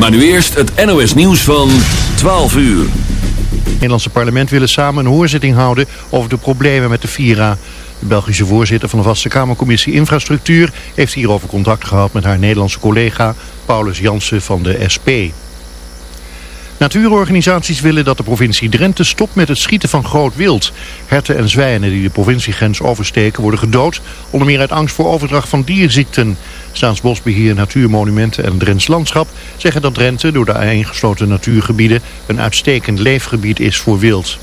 Maar nu eerst het NOS nieuws van 12 uur. Het Nederlandse parlement willen samen een hoorzitting houden over de problemen met de Vira. De Belgische voorzitter van de Vaste Kamercommissie Infrastructuur heeft hierover contact gehad met haar Nederlandse collega Paulus Jansen van de SP. Natuurorganisaties willen dat de provincie Drenthe stopt met het schieten van groot wild. Herten en zwijnen die de provinciegrens oversteken worden gedood, onder meer uit angst voor overdracht van dierziekten. Staatsbosbeheer, Natuurmonumenten en Drents Landschap zeggen dat Drenthe door de ingesloten natuurgebieden een uitstekend leefgebied is voor wild.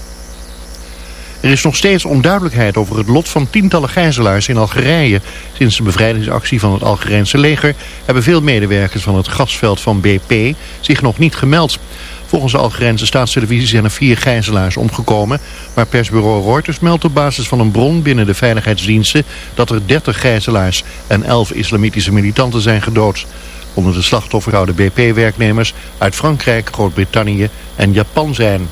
Er is nog steeds onduidelijkheid over het lot van tientallen gijzelaars in Algerije. Sinds de bevrijdingsactie van het Algerijnse leger hebben veel medewerkers van het gasveld van BP zich nog niet gemeld. Volgens de Algerijnse staatstelevisie zijn er vier gijzelaars omgekomen. Maar persbureau Reuters meldt op basis van een bron binnen de veiligheidsdiensten... dat er 30 gijzelaars en 11 islamitische militanten zijn gedood. Onder de slachtoffers houden BP-werknemers uit Frankrijk, Groot-Brittannië en Japan zijn.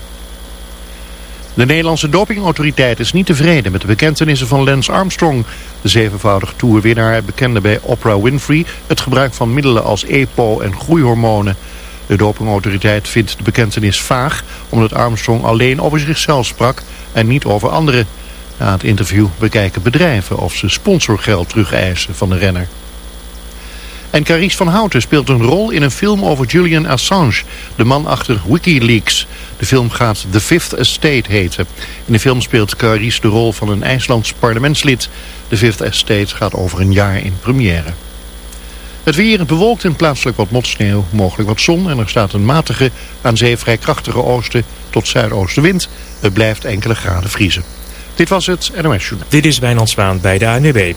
De Nederlandse dopingautoriteit is niet tevreden met de bekentenissen van Lance Armstrong. De zevenvoudige toerwinnaar bekende bij Oprah Winfrey het gebruik van middelen als EPO en groeihormonen. De dopingautoriteit vindt de bekentenis vaag omdat Armstrong alleen over zichzelf sprak en niet over anderen. Na het interview bekijken bedrijven of ze sponsorgeld terugeisen van de renner. En Carice van Houten speelt een rol in een film over Julian Assange, de man achter Wikileaks. De film gaat The Fifth Estate heten. In de film speelt Carice de rol van een IJslands parlementslid. The Fifth Estate gaat over een jaar in première. Het weer bewolkt en plaatselijk wat motsneeuw, mogelijk wat zon en er staat een matige, aan zee vrij krachtige oosten tot zuidoostenwind. Het blijft enkele graden vriezen. Dit was het NOS Journal. Dit is Wijnand Zwaan bij de ANWB.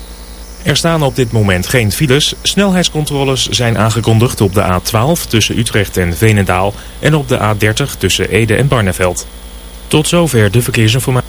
Er staan op dit moment geen files. Snelheidscontroles zijn aangekondigd op de A12 tussen Utrecht en Veenendaal en op de A30 tussen Ede en Barneveld. Tot zover de verkeersinformatie.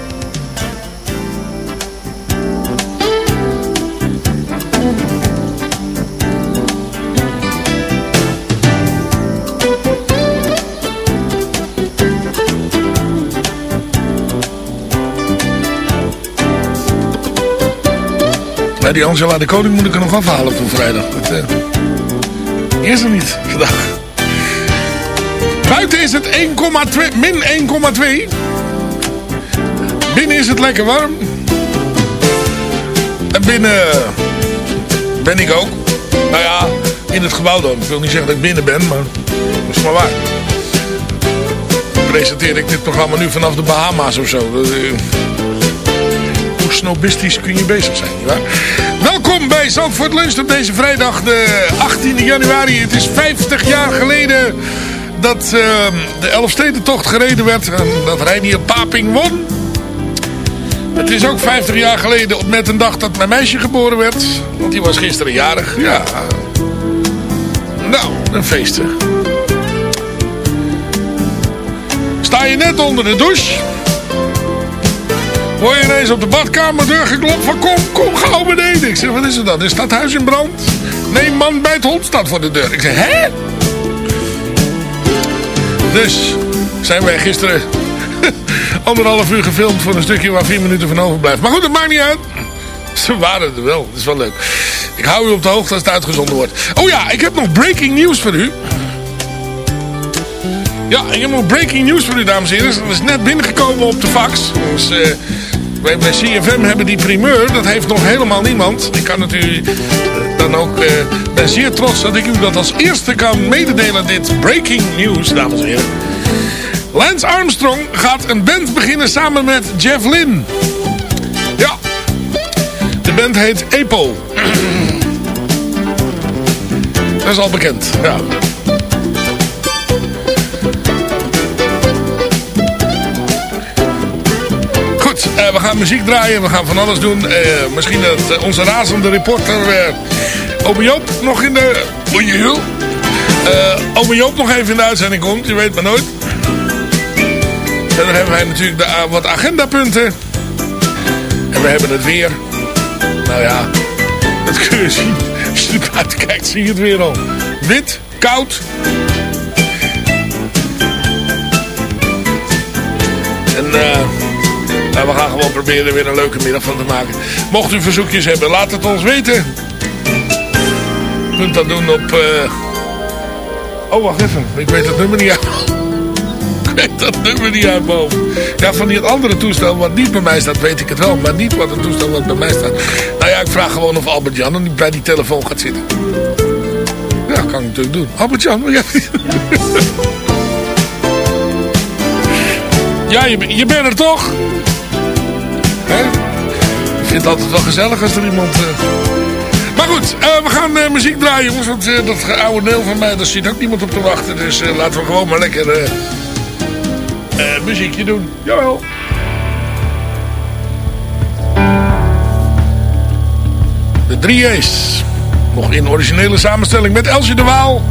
Die Angela de Koning moet ik er nog afhalen voor vrijdag. Eh, is er niet vandaag. Buiten is het 1,2, min 1,2. Binnen is het lekker warm. En binnen ben ik ook. Nou ja, in het gebouw dan. Ik wil niet zeggen dat ik binnen ben, maar dat is maar waar. Presenteer ik dit programma nu vanaf de Bahama's of zo. Eh, snobistisch kun je bezig zijn, nietwaar? Welkom bij Zandvoort Lunch op deze vrijdag, de 18e januari. Het is 50 jaar geleden dat uh, de Elfstedentocht gereden werd en dat Reinier Paping won. Het is ook 50 jaar geleden op met een dag dat mijn meisje geboren werd. Want die was gisteren jarig. Ja. Nou, een feestje. Sta je net onder de douche. Word je ineens op de badkamerdeur geklopt van kom, kom gauw beneden. Ik zeg, wat is er dan? Is dat huis in brand? Nee, man bij het hond staat voor de deur. Ik zeg, hè? Dus zijn wij gisteren anderhalf uur gefilmd voor een stukje waar vier minuten van overblijft. Maar goed, dat maakt niet uit. Ze waren er wel. Dat is wel leuk. Ik hou u op de hoogte als het uitgezonden wordt. Oh ja, ik heb nog breaking news voor u. Ja, ik heb nog breaking news voor u, dames en heren. Dat is net binnengekomen op de fax. Dus, eh, wij bij CFM hebben die primeur. Dat heeft nog helemaal niemand. Ik kan het u eh, dan ook... eh ben zeer trots dat ik u dat als eerste kan mededelen. Dit breaking news, dames en heren. Lance Armstrong gaat een band beginnen samen met Jeff Lynne. Ja. De band heet EPO. Dat is al bekend. Ja. We gaan muziek draaien. We gaan van alles doen. Eh, misschien dat eh, onze razende reporter uh, Joop nog in de... Oei, Ome Joop nog even in de uitzending komt. Je weet maar nooit. Verder hebben wij natuurlijk de, wat agendapunten. En we hebben het weer. Nou ja, dat kun je zien. Als je er buiten kijkt, zie je het weer al. Wit, koud. En nou, we gaan gewoon proberen er weer een leuke middag van te maken. Mocht u verzoekjes hebben, laat het ons weten. U kunt dat doen op... Uh... Oh, wacht even. Ik weet het nummer niet uit. Ik weet dat nummer niet uit boven. Ja, van die andere toestel wat niet bij mij staat, weet ik het wel. Maar niet wat het toestel wat bij mij staat. Nou ja, ik vraag gewoon of Albert Jan bij die telefoon gaat zitten. Ja, kan ik natuurlijk doen. Albert Jan, wil. Ja, je, je bent er toch? Ik vind het altijd wel gezellig als er iemand... Uh... Maar goed, uh, we gaan uh, muziek draaien jongens. Want dat oude deel van mij, daar zit ook niemand op te wachten. Dus laten we gewoon maar lekker muziekje doen. Jawel. De 3 A's. Nog in originele samenstelling met Elsje de Waal.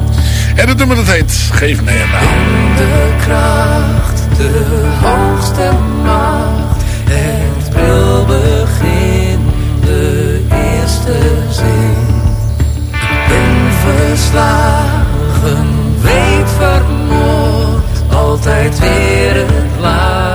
En het nummer dat heet Geef mij een naam. De kracht, de hoogste macht. Het de ben verslagen, weet vermoord. Altijd weer het laatste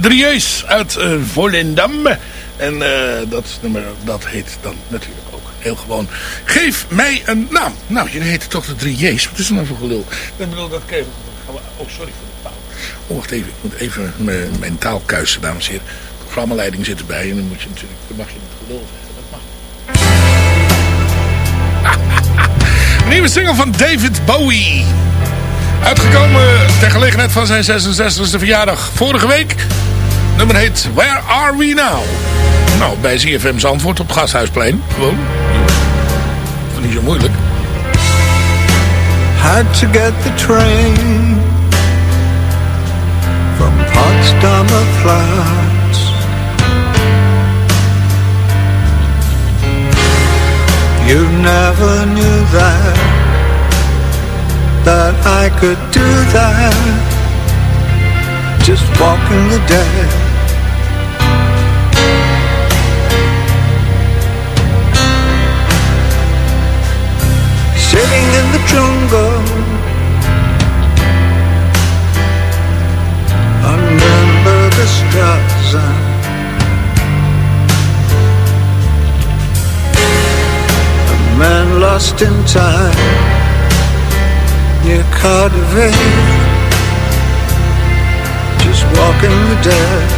De Drieërs uit uh, Volendam. En uh, dat nummer dat heet dan natuurlijk ook heel gewoon. Geef mij een naam. Nou, jullie heten toch de Drieërs. Wat is er nou voor gelul? Ik bedoel, dat kreeg Oh, sorry voor de taal. Oh, wacht even. Ik moet even mijn, mijn taal kuisen, dames en heren. De programmaleiding zit erbij. En dan moet je natuurlijk, dan mag je niet gelul zeggen. Dat mag. Nieuwe single van David Bowie. Uitgekomen ter gelegenheid van zijn 66e verjaardag vorige week. Nummer heet Where Are We Now? Nou, bij ZFM Zandvoort op Gasthuisplein. Gewoon. Dat niet zo moeilijk. Had to get the train From Potsdamer Platz You never knew that That I could do that Just walking the dead jungle. Under the stars A man lost in time Near Cardiff. Just walking the dead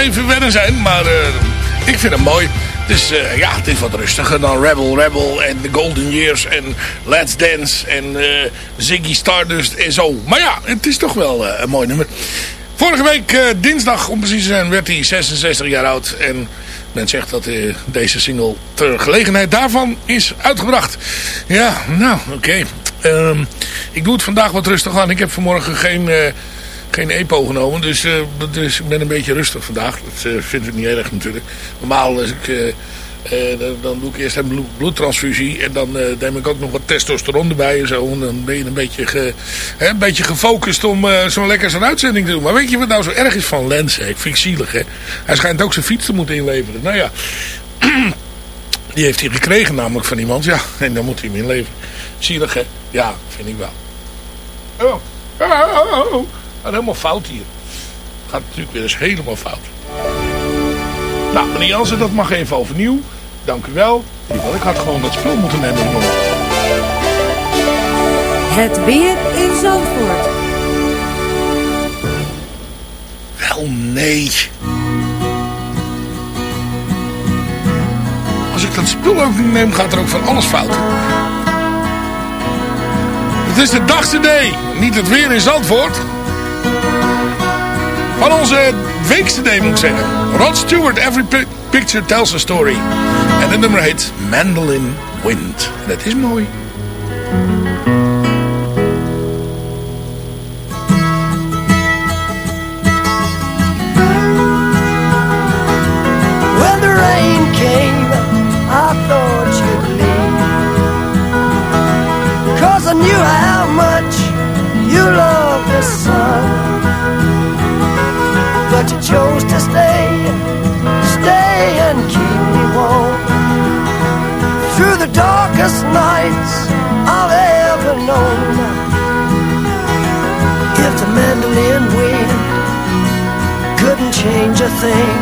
Even wennen zijn. Maar eh, ik vind hem mooi. Dus ja, het is wat rustiger dan Rebel Rebel en The Golden Years en Let's Dance en eh, Ziggy Stardust en zo. Maar ja, het is toch wel een mooi nummer. Vorige week dinsdag, om precies te zijn, werd hij 66 jaar oud. En men zegt dat deze single ter gelegenheid daarvan is uitgebracht. Ja, nou, oké. Ehm, ik doe het vandaag wat rustig aan. Ik heb vanmorgen geen geen EPO genomen. Dus, uh, dus ik ben een beetje rustig vandaag. Dat uh, vind ik niet erg natuurlijk. Normaal als ik Eh, dan, doe ik eerst een bloed- bloedtransfusie. En dan eh, neem ik ook nog wat testosteron erbij en zo. En dan ben je een beetje, hè, een beetje gefocust om eh, zo lekker zo'n uitzending te doen. Maar weet je wat nou zo erg is van Lens? Hè? Ik vind zielig, hè. Hij schijnt ook zijn fiets te moeten inleveren. Nou ja, die heeft hij gekregen namelijk van iemand. Ja, en dan moet hij hem inleveren. Zielig, hè? Ja, vind ik wel. Oh, oh, oh, oh. Gaat helemaal fout hier. Gaat natuurlijk weer eens helemaal fout. Nou, meneer Jansen, dat mag even overnieuw. Dank u wel. Jawel, Ik had gewoon dat spul moeten nemen. Het weer in Zandvoort. Wel, nee. Als ik dat spul ook niet neem, gaat er ook van alles fout. Het is de dagcd, niet het weer in Zandvoort. Van onze weekcd moet ik zeggen. Rod Stewart, Every Pi- Picture Tells a Story. En het nummer heet Mandolin Wind. Dat is mooi. I knew how much you love the sun. You chose to stay, stay and keep me warm. Through the darkest nights I've ever known. If the mandolin wind couldn't change a thing,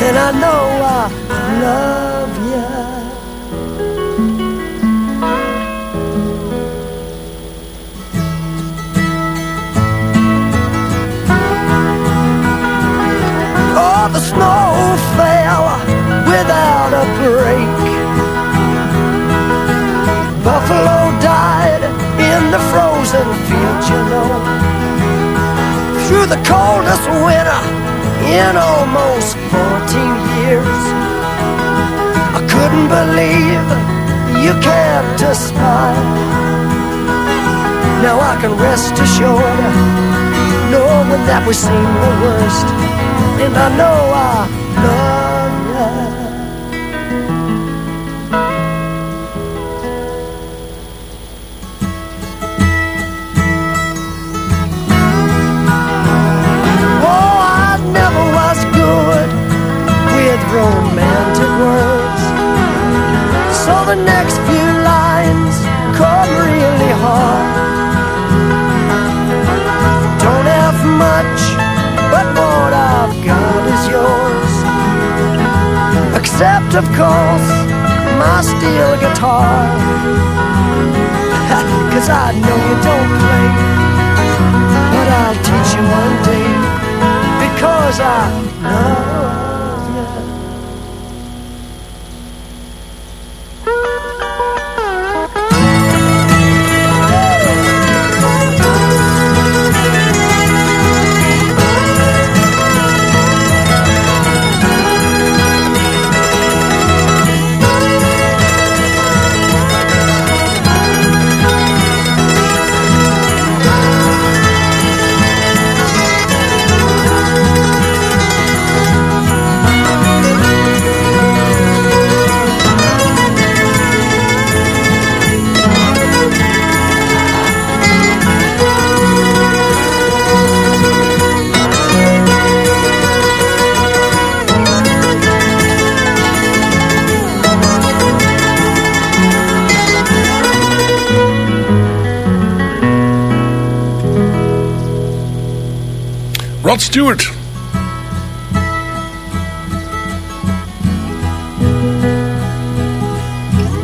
then I know I love Snow fell without a break. Buffalo died in the frozen fields, you know. Through the coldest winter in almost 14 years. I couldn't believe you kept a smile. Now I can rest assured, knowing that we've seen the worst, and I know I Stewart.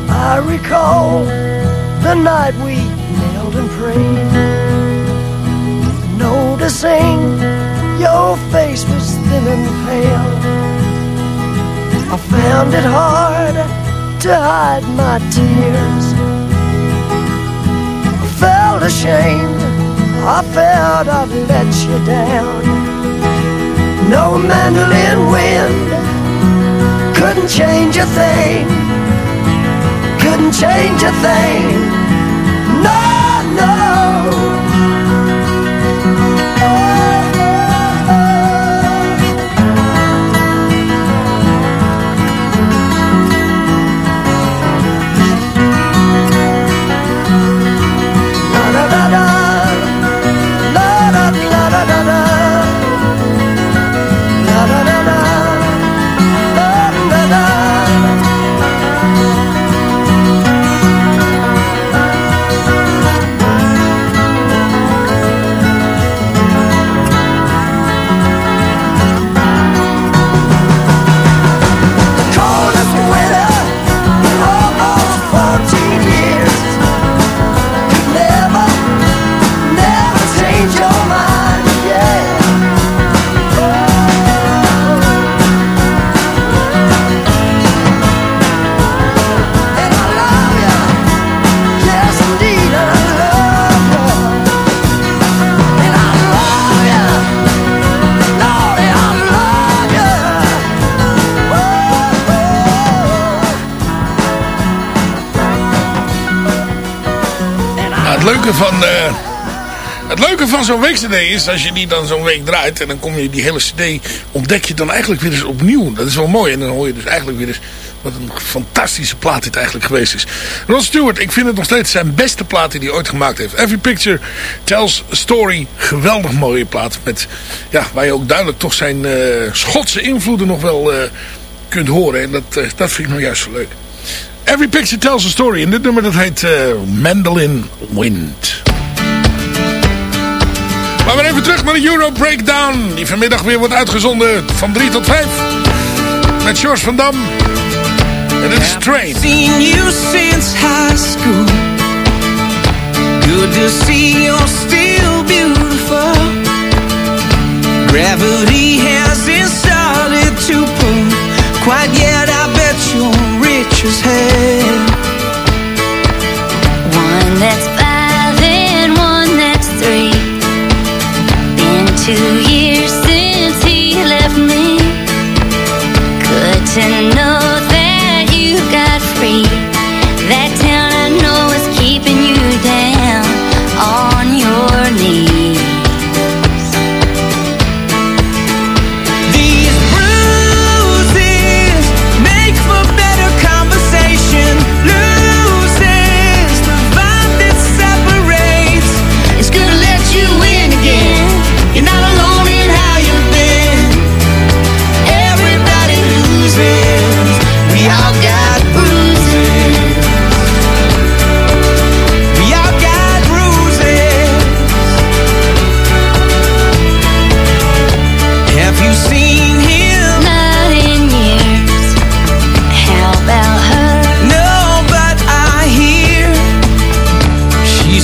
I recall the night we knelt and prayed, noticing your face was thin and pale. I found it hard to hide my tears. I felt ashamed. I felt I'd let you down. No mandolin wind couldn't change a thing couldn't change a thing. Leuke van... eh, het leuke van zo'n weekcd is, als je die dan zo'n week draait... en dan kom je die hele cd, ontdek je dan eigenlijk weer eens opnieuw. Dat is wel mooi. En dan hoor je dus eigenlijk weer eens wat een fantastische plaat dit eigenlijk geweest is. Rod Stewart, ik vind het nog steeds zijn beste plaat die hij ooit gemaakt heeft. Every Picture Tells a Story. Geweldig mooie plaat. Met, ja, waar je ook duidelijk toch zijn eh, Schotse invloeden nog wel eh, kunt horen. En dat, dat vind ik nou juist zo leuk. Every Picture Tells a Story. En dit nummer dat heet eh, Mandolin Wind. Maar weer even terug naar de Euro Breakdown. Die vanmiddag weer wordt uitgezonden van 3 tot 5. Met George van Dam. En dit is Train. seen you since high school. Good to see you're still beautiful. Gravity hasn't started to pull quite yet. I bet you're rich as. One that's five and one that's three. Been two years since he left me. Good to know that you got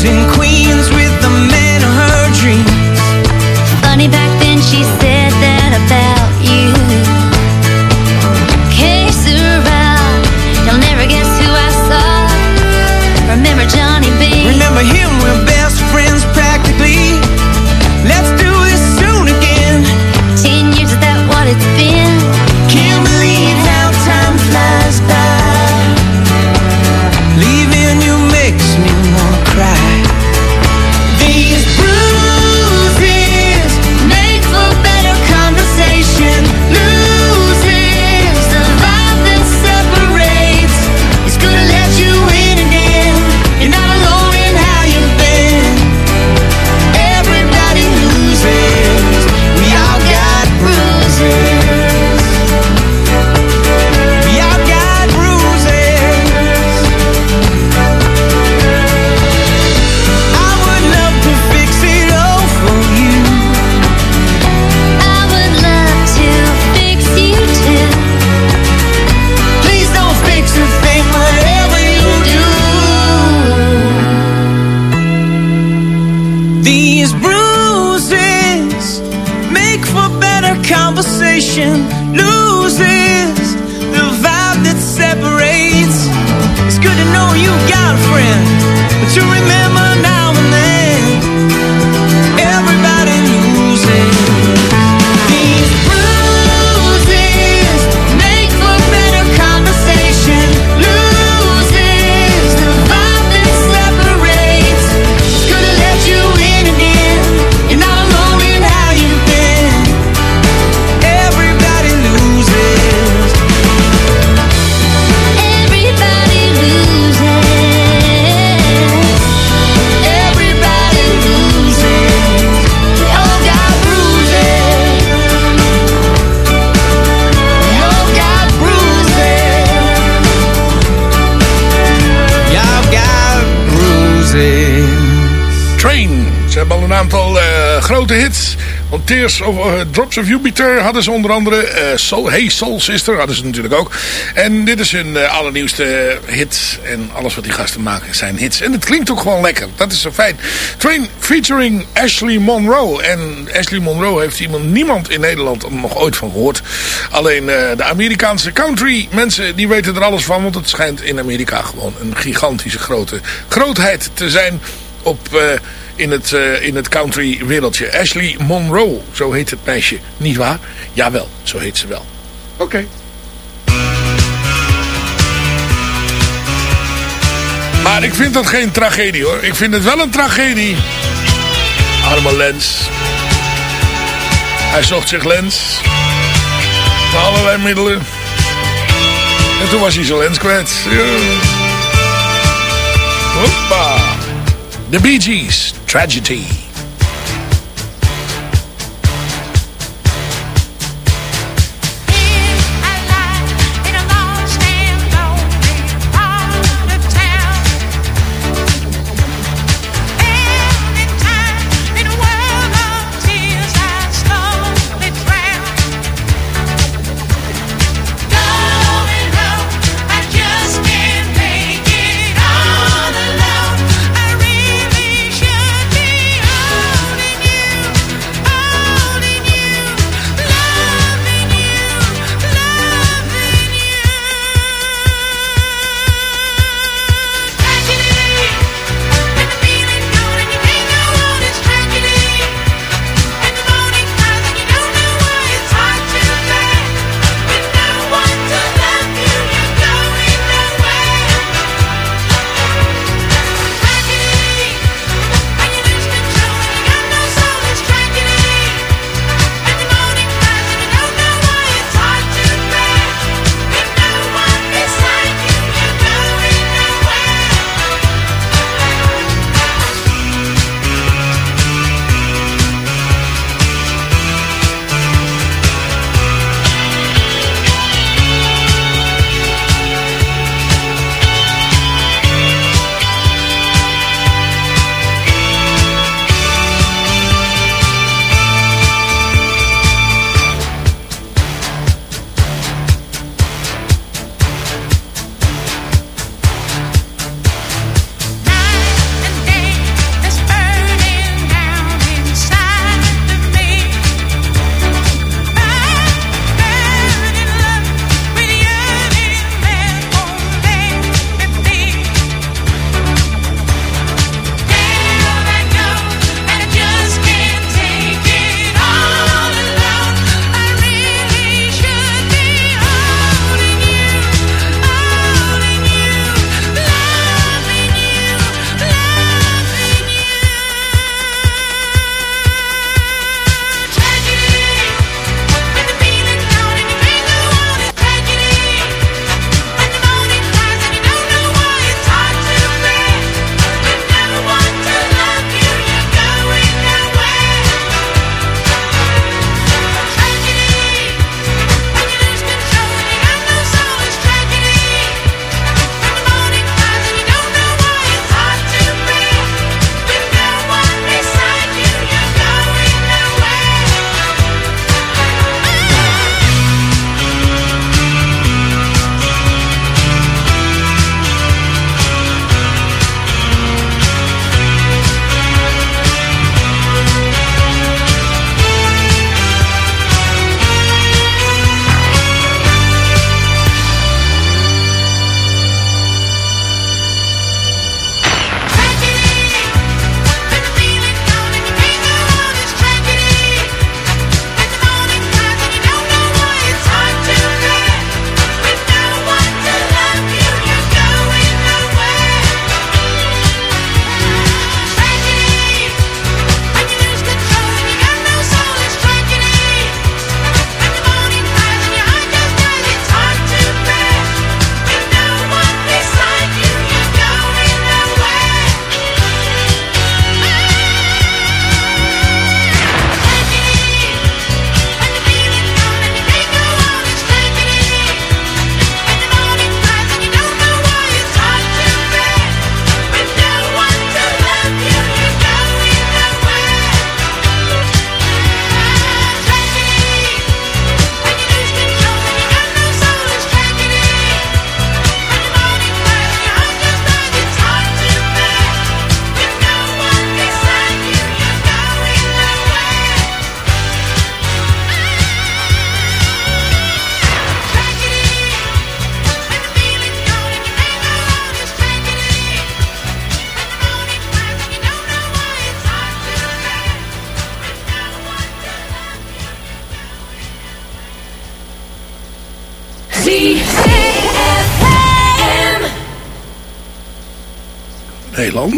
she's in grote hits. Want Tears of eh, Drops of Jupiter hadden ze onder andere. eh, Soul, hey Soul Sister hadden ze natuurlijk ook. En dit is hun eh, allernieuwste hit. En alles wat die gasten maken zijn hits. En het klinkt ook gewoon lekker. Dat is zo fijn. Train featuring Ashley Monroe. En Ashley Monroe heeft iemand, niemand in Nederland nog ooit van gehoord. Alleen de Amerikaanse country mensen die weten er alles van. Want het schijnt in Amerika gewoon een gigantische grote grootheid te zijn op, in, het, eh, in het country wereldje. Ashley Monroe, zo heet het meisje. Niet waar? Jawel, zo heet ze wel. Oké. Maar ik vind dat geen tragedie hoor. Ik vind het wel een tragedie. Arme Lens. Hij zocht zich Lens. Met allerlei middelen. En toen was hij zijn lens kwijt. Ja. Hoppa. The Bee Gees. Tragedy.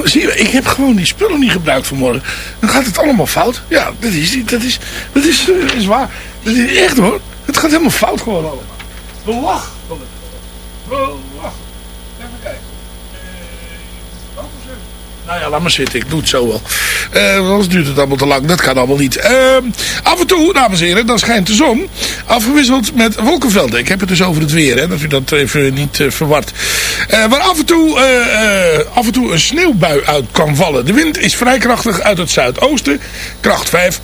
Zie je, ik heb gewoon die spullen niet gebruikt vanmorgen. Dan gaat het allemaal fout. Ja, dat is, dat is, dat is, eh, is waar. Dat is echt hoor. Het gaat helemaal fout gewoon allemaal. Belach. Belach. Even Nou ja, laat maar zitten. Ik doe het zo wel. Eh, anders duurt het allemaal te lang. Dat kan allemaal niet. Ehm, af en toe, dames en heren, dan schijnt de zon. Afgewisseld met wolkenvelden. Ik heb het dus over het weer, hè, dat u dat even niet eh, verward. Eh, waar af en, toe, af en toe een sneeuwbui uit kan vallen. De wind is vrij krachtig uit het zuidoosten. Kracht 5.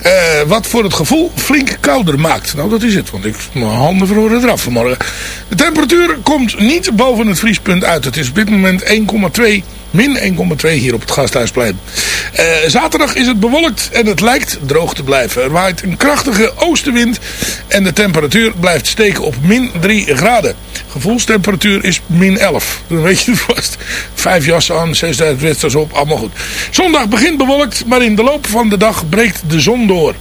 Eh, wat voor het gevoel flink kouder maakt. Nou, dat is het. Want ik, mijn handen verloren eraf vanmorgen. De temperatuur komt niet boven het vriespunt uit. Het is op dit moment 1,2 Min 1,2 hier op het Gasthuisplein. Eh, zaterdag is het bewolkt en het lijkt droog te blijven. Er waait een krachtige oostenwind en de temperatuur blijft steken op min 3 graden. Gevoelstemperatuur is min 11. Dan weet je het vast. Vijf jassen aan, 6000 westers op, allemaal goed. Zondag begint bewolkt, maar in de loop van de dag breekt de zon door.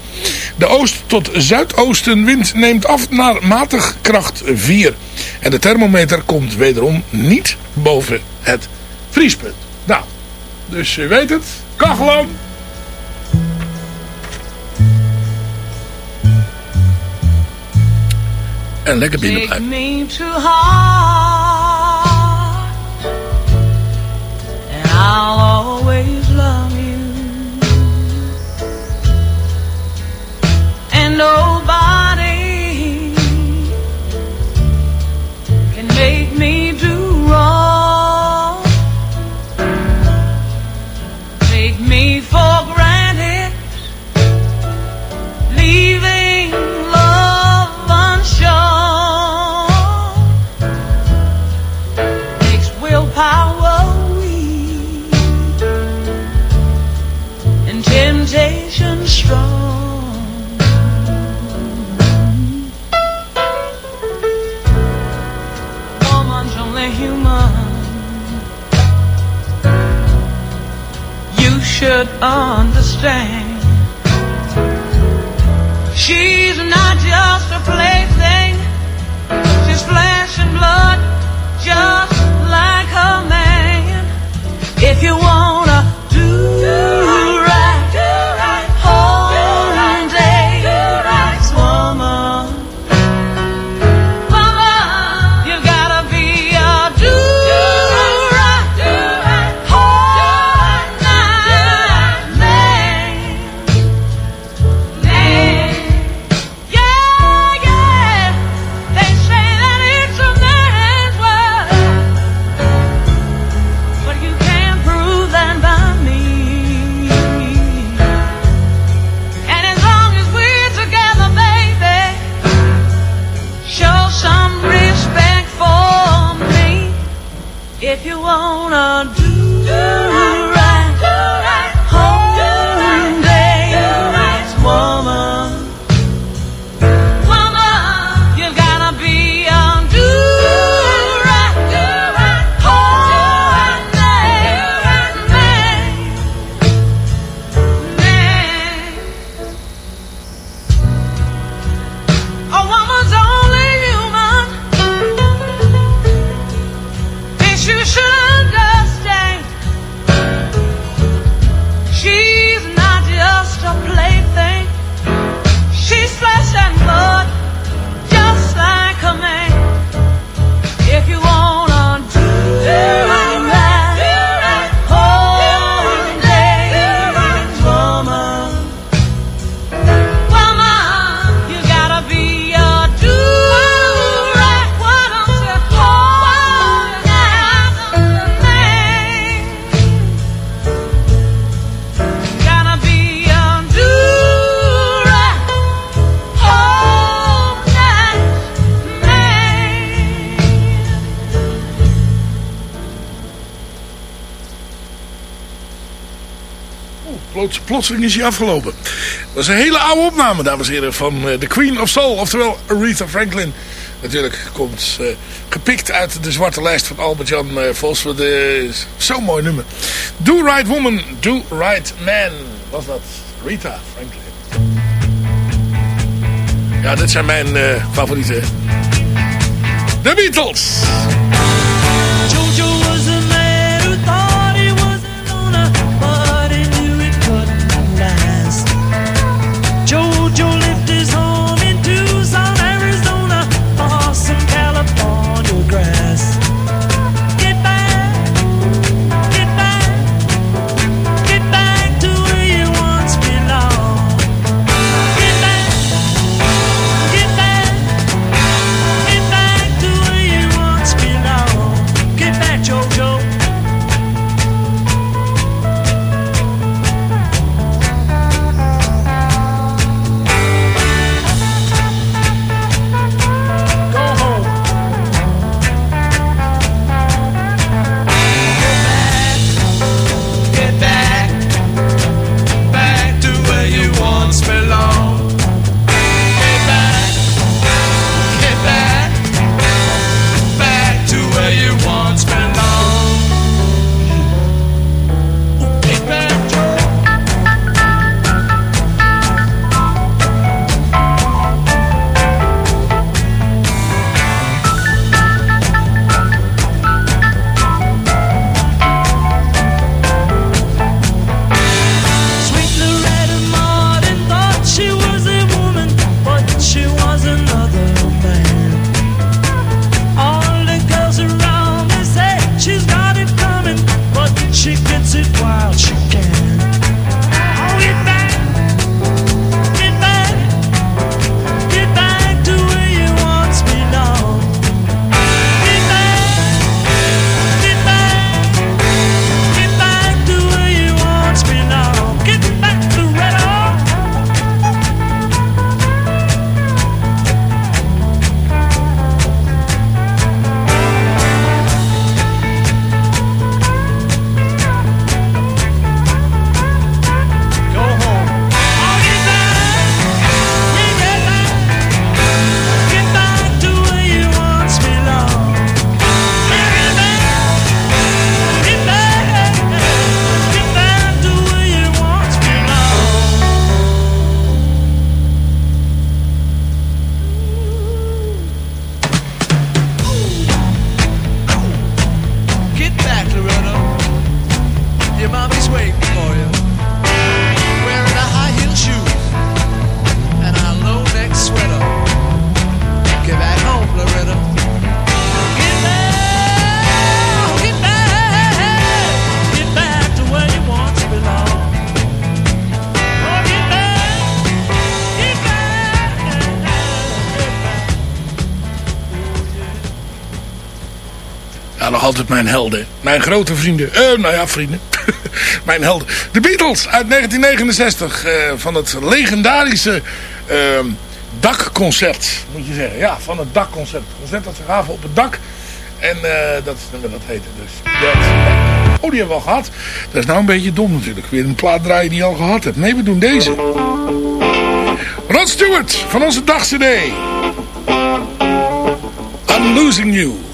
De oost- tot zuidoostenwind neemt af naar matig kracht 4. En de thermometer komt wederom niet boven het vriespunt. Nou, dus je weet het. Kachel aan. En lekker binnen If you wanna do plotseling is hij afgelopen. Dat is een hele oude opname, dames en heren, van eh, The Queen of Soul. Oftewel Aretha Franklin. Natuurlijk komt eh, gepikt uit de zwarte lijst van Albert-Jan eh, Vos. Eh, Zo'n mooi nummer. Do Right Woman, Do Right Man. Was dat Rita Franklin. Ja, dit zijn mijn favorieten. The Beatles. helden. Mijn grote vrienden. eh, nou ja, vrienden. mijn helden. De Beatles uit 1969. Eh, van het legendarische ehm, dakconcert. Moet je zeggen. Ja, van het dakconcert. Het concert dat ze gaven op het dak. En eh, dat nummer dat heette dus. Dat. Oh, die hebben we al gehad. Dat is nou een beetje dom natuurlijk. Weer een plaat draaien die je al gehad hebt. Nee, we doen deze. Rod Stewart van onze dag CD. I'm losing you.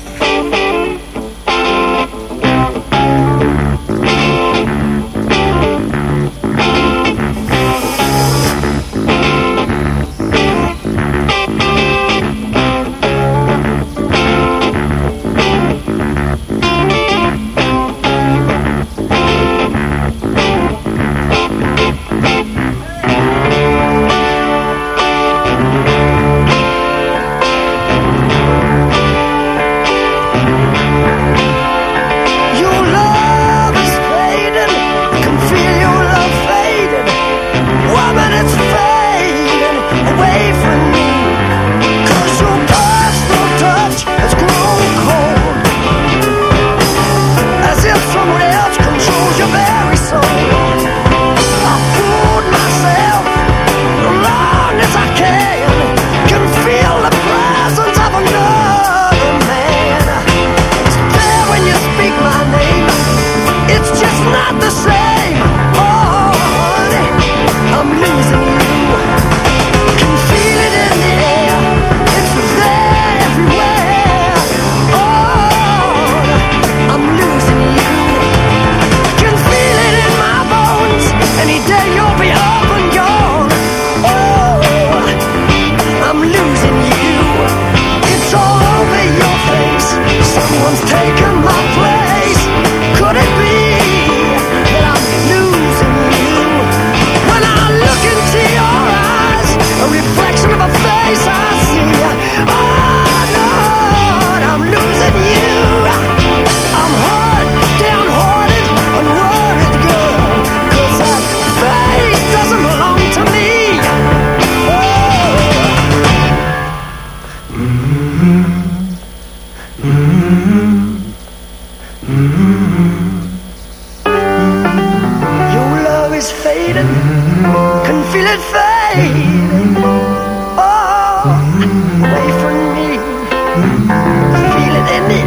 Feel it in it.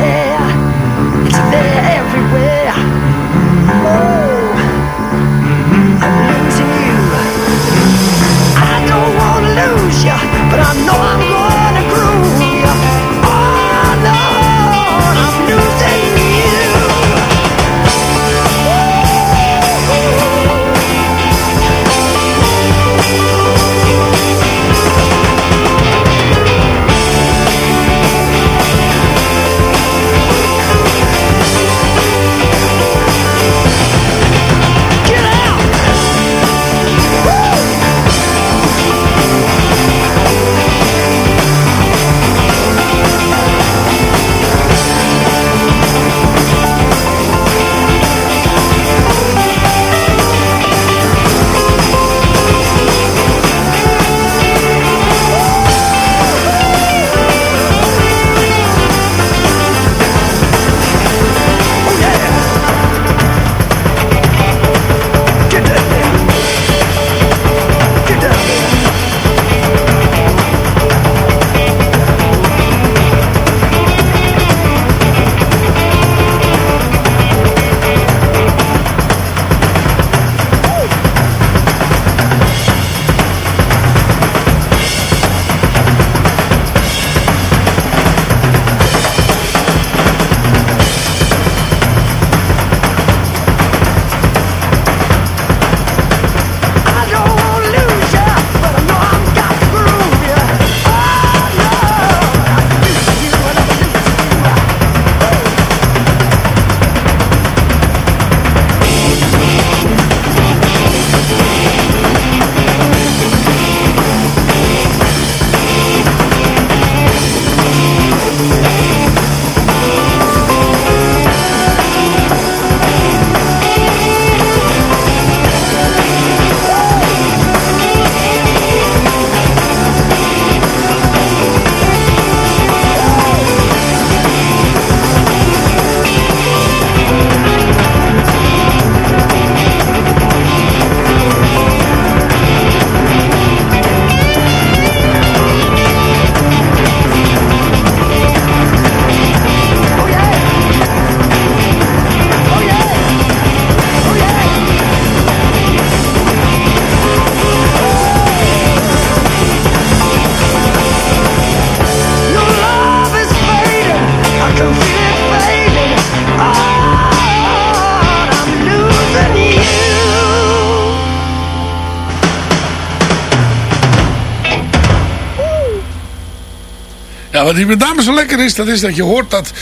Wat hier met name zo lekker is, dat is dat je hoort dat,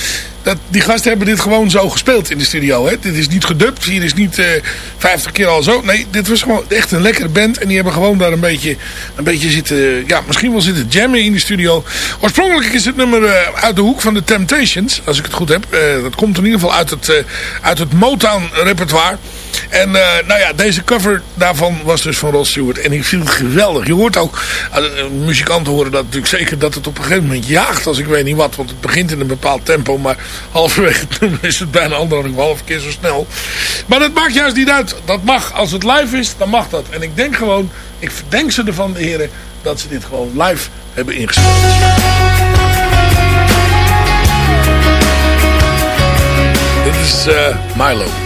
dat die gasten hebben dit gewoon zo gespeeld in de studio. Hè? Dit is niet gedubt, hier is niet eh 50 keer al zo. Nee, dit was gewoon echt een lekkere band. En die hebben gewoon daar een beetje, een beetje zitten, ja, misschien wel zitten jammen in de studio. Oorspronkelijk is het nummer eh, uit de hoek van de Temptations, als ik het goed heb. Eh, dat komt in ieder geval uit het, uit het Motown repertoire. En eh, nou ja, deze cover daarvan was dus van Rod Stewart. En ik vind het geweldig. Je hoort ook, uh, muzikanten horen dat natuurlijk zeker, dat het op een gegeven moment jaagt als ik weet niet wat. Want het begint in een bepaald tempo, maar halverwege is het bijna anderhalf keer zo snel. Maar dat maakt juist niet uit. Dat mag, als het live is, dan mag dat. En ik denk gewoon, ik verdenk ze ervan, de heren, dat ze dit gewoon live hebben ingespeeld. Dit is uh, Milo.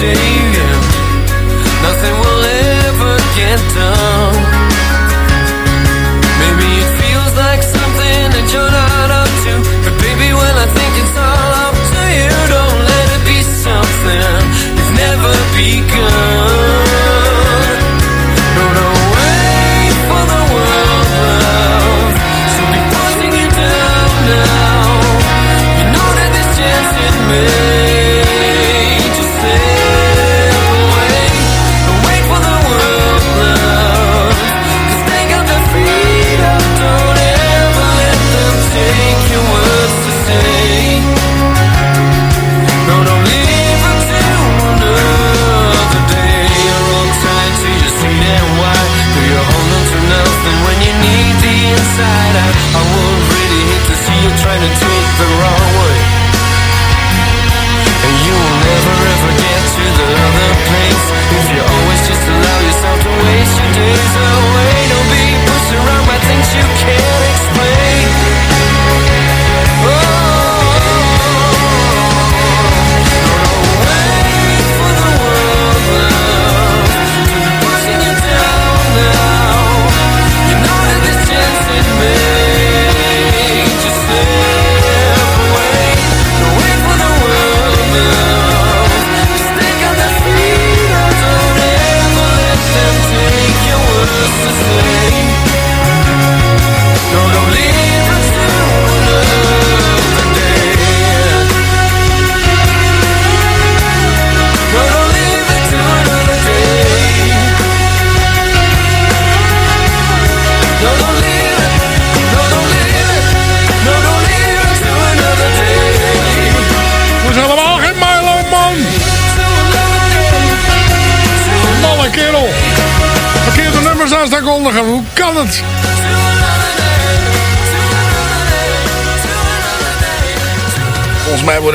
city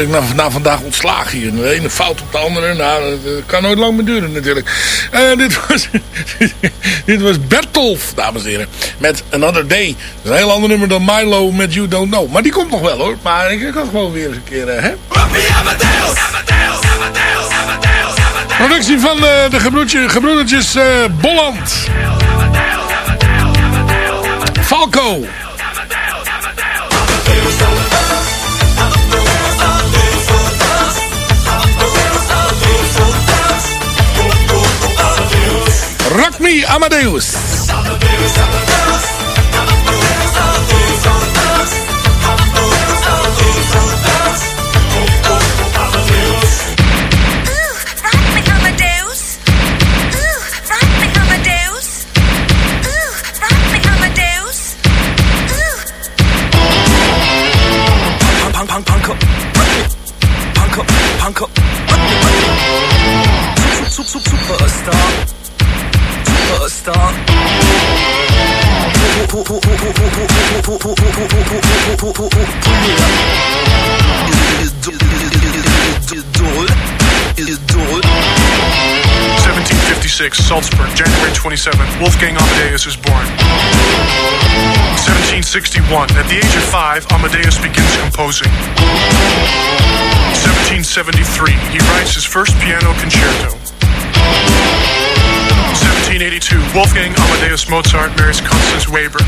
ik na, vandaag ontslagen hier. De ene fout op de andere. Nou, dat, dat kan nooit lang meer duren natuurlijk. Eh, dit, was, dit was Bertolf, dames en heren. Met Another Day. Dat is een heel ander nummer dan Milo met You Don't Know. Maar die komt nog wel hoor. Maar ik kan gewoon weer eens een keer... eh, hè? Productie van eh, de gebroedje, gebroedertjes eh, Bolland. Falco. Rock Me Amadeus. Put 1756, Salzburg, January 27th, Wolfgang Amadeus is born. 1761, at the age of five, Amadeus begins composing. 1773, he writes his first piano concerto. 1782, Wolfgang Amadeus Mozart marries Constance Weber.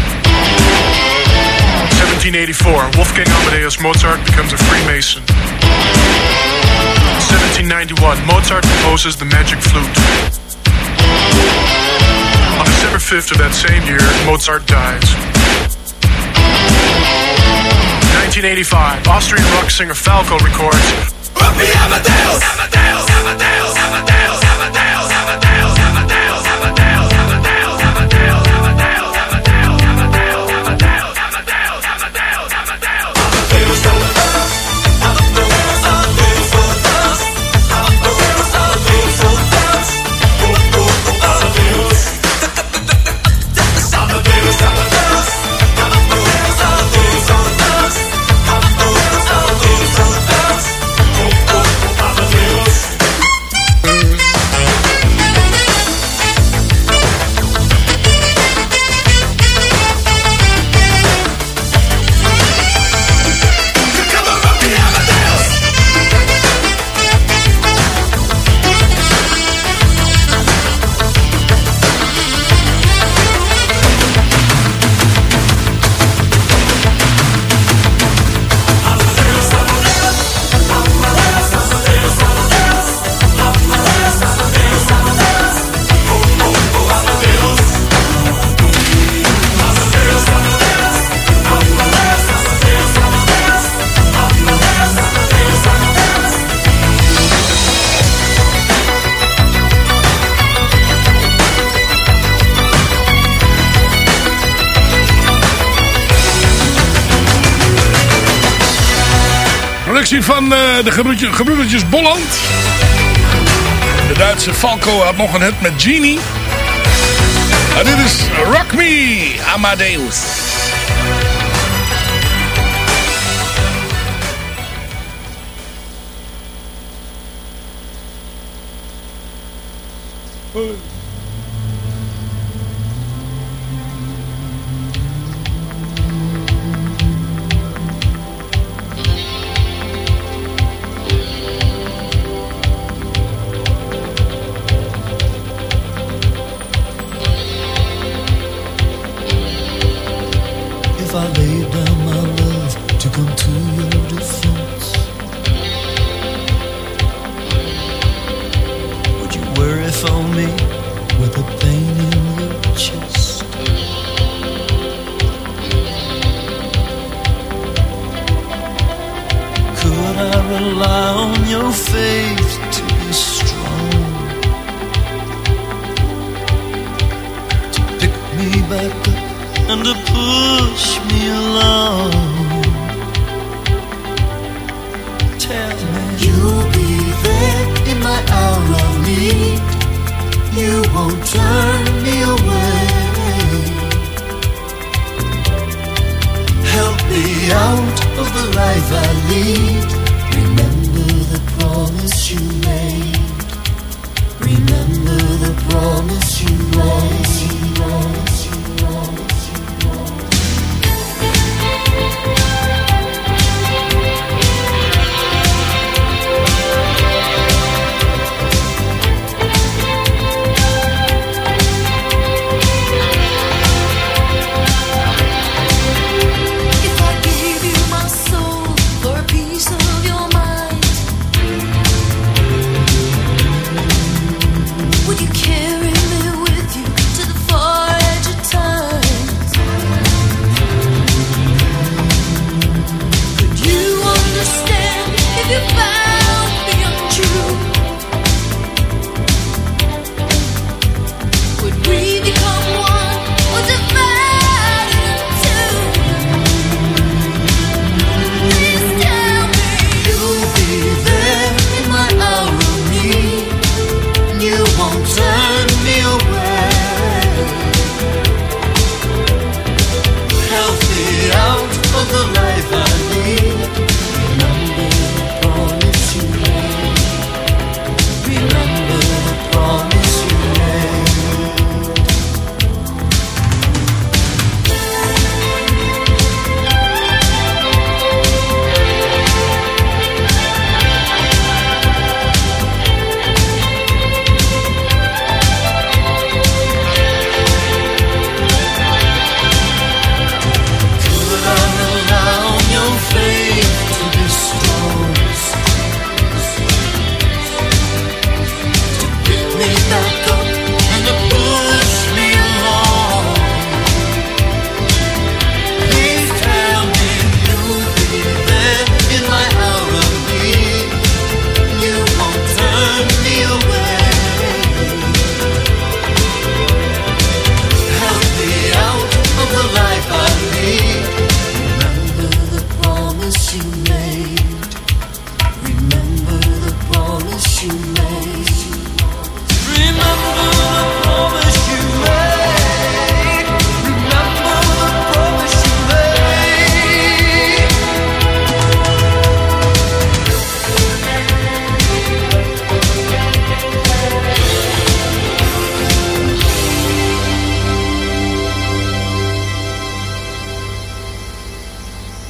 1784. Wolfgang Amadeus Mozart becomes a Freemason. 1791. Mozart composes the Magic Flute. On December 5th of that same year, Mozart dies. 1985, Austrian rock singer Falco records Amadeus! Amadeus! Amadeus! Amadeus! Amadeus! Van eh, de gebroedertjes Bolland. De Duitse Falco had nog een hit met Genie. En dit is Rock Me, Amadeus.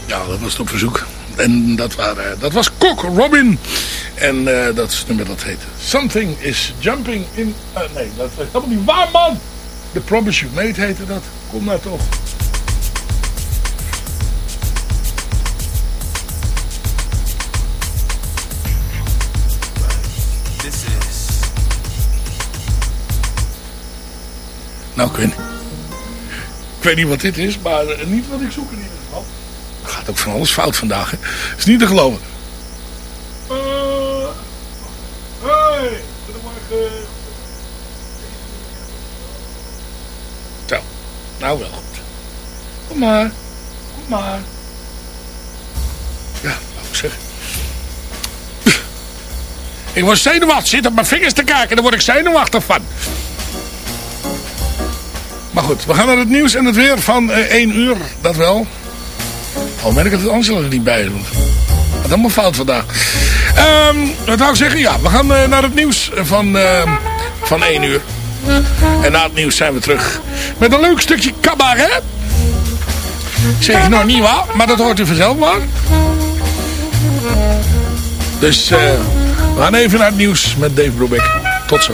Ja, dat was het op verzoek. En dat, waren, dat was Kok Robin. En eh, dat is nummer dat heette Something is Jumping in... eh, nee, dat is helemaal niet waar, man! The Promise You Made heette dat. Kom nou toch. This is. Nou, ik weet niet. Ik weet niet wat dit is, maar niet wat ik zoek in ieder geval. Er gaat ook van alles fout vandaag, hè. is niet te geloven. Hey, goedemorgen. Zo, nou wel goed. Kom maar, kom maar. Ja, laat ik zeggen. Ik word zenuwachtig, zit op mijn vingers te kijken, daar word ik zenuwachtig van. Maar goed, we gaan naar het nieuws en het weer van eh 1 uur, dat wel. Al merk ik dat Angela er niet bij is. Het gaat allemaal fout vandaag. Ehm wat wou ik zeggen? Ja, we gaan eh, naar het nieuws van, ehm, van 1 uur. En na het nieuws zijn we terug met een leuk stukje cabaret. Zeg ik nog niet waar, maar dat hoort u vanzelf maar. Dus eh, we gaan even naar het nieuws met Dave Brubeck. Tot zo.